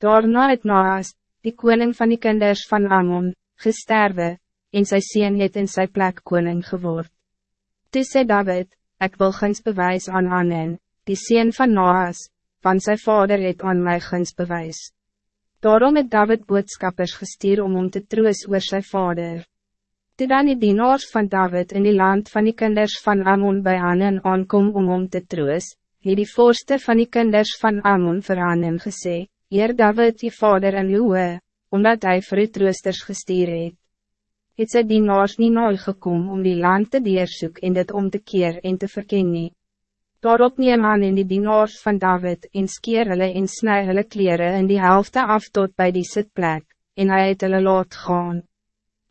Daarna het Naas, die koning van die kinders van Ammon, gesterwe, en sy sien het in sy plek koning geword. Toe sê David, ik wil guns bewys aan Annen, die sien van Naas, van sy vader het aan my guns bewys. Daarom het David boodskappers gestuur om om te troos oor sy vader. Toe dan die dienaars van David in die land van die kinders van Ammon bij Annen aankom om om te troos, het die voorste van die kinders van Ammon vir Annen gesê, Eer David je vader en uwe, omdat hij vir u troosters gestuur het. Het sy dienaars nie nou gekom om die land te deersoek en dit om te keer en te verken nie. Daarop neem aan in die dienaars van David en skeer hulle en snij hulle kleren in die helft af tot bij die sitplek, en hij het hulle laat gaan.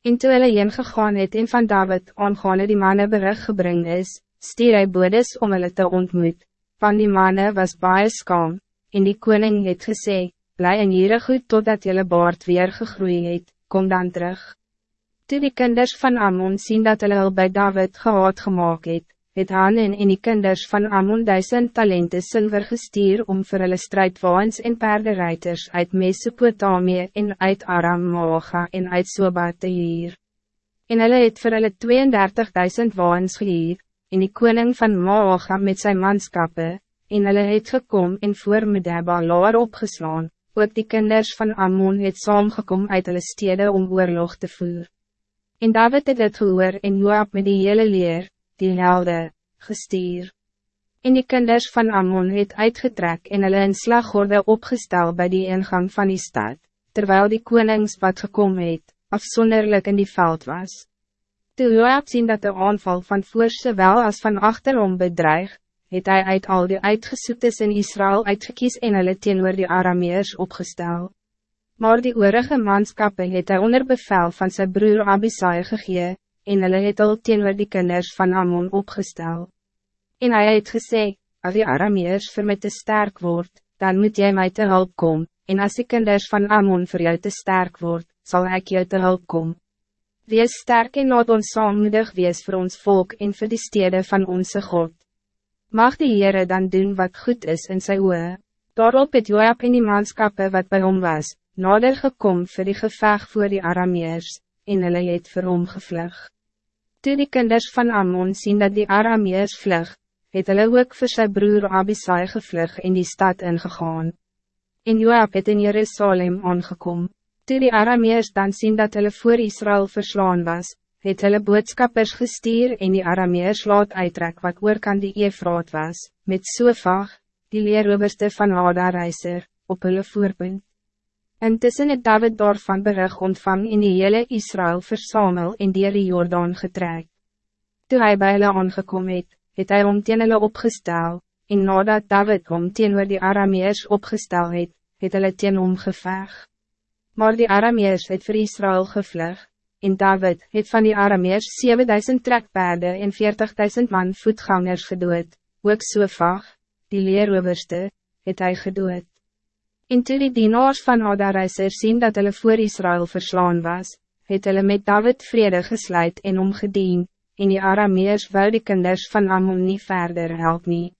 En toe hulle heen gegaan het en van David aangaande die manne bericht gebring is, stier hy bodes om hulle te ontmoet, van die manne was baie skam, en die koning het gesê, bly in hier goed totdat jylle baard weer gegroeid het, kom dan terug. Toe die kinders van Ammon zien dat hulle al bij David gehaad gemaakt het, het Hanen en die kinders van Ammon duisend talente zilver gestuur om vir hulle strijdwaans en paardenrijders uit Mesopotamië en uit Aram Mooga en uit Soba te hier. En hulle het vir hulle 32.000 waans gehuur, en die koning van Mooga met zijn manskappe, en hulle het gekom en voor Medeba laar opgeslaan, ook die kinders van Ammon het saamgekom uit hulle stede om oorlog te voer. En David het het gehoor en Joab met die hele leer, die helde, gestuur. En die kinders van Ammon het uitgetrek en hulle in slaggorde opgestel bij die ingang van die stad, terwijl die konings wat gekom het, afzonderlijk in die veld was. Toe Joab sien dat de aanval van voorse wel als van achterom bedreig, het hij uit al die uitgesoektes in Israël uitgekies en hulle teenoor die Arameers opgestel. Maar die oorige manskappe het hy onder bevel van zijn broer Abisai gegee, en hulle het al teenoor die kinders van Ammon opgestel. En hij het gesê, als die Arameers vir my te sterk word, dan moet jij mij te hulp kom, en als die kinders van Ammon voor jou te sterk word, zal ik jou te hulp kom. Wees sterk en laat ons saammoedig wees voor ons volk en voor die steden van onze God. Mag die Heere dan doen wat goed is in sy oe. Daarop het Joab en die manskappe wat bij hom was, nader gekom vir die geveg voor die Arameers, en hulle het vir hom gevlug. Toe die kinders van Ammon sien dat die Arameers vlug, het hulle ook vir sy broer Abisai gevlug in die stad ingegaan. En Joab het in Jerusalem aangekom. Toe die Arameers dan sien dat hulle voor Israël verslaan was, het hulle boodskappers gestuur en die Arameers laat uittrek wat oor kan die Efraat was, met Sofag, die leeroberste van Hadareiser, op hulle voorpunt. Intussen het David daarvan berig ontvang in die hele Israël versamel en dier die Jordaan getrek. Toe hy by hulle aangekom het, het hy om teen hulle opgestel, en nadat David om teen die Arameers opgestel het, het hulle teen hom geveg. Maar die Arameers het vir Israël gevlug, En David het van die Arameers 7000 trekpaarden en 40.000 man voetgangers gedood, ook so vaag, die leeroverste, het hij gedood. En toe die dienaars van Adareiser sien dat hulle voor Israël verslaan was, het hulle met David vrede gesluit en omgedien, en die Arameers wou die kinders van Ammon nie verder help nie.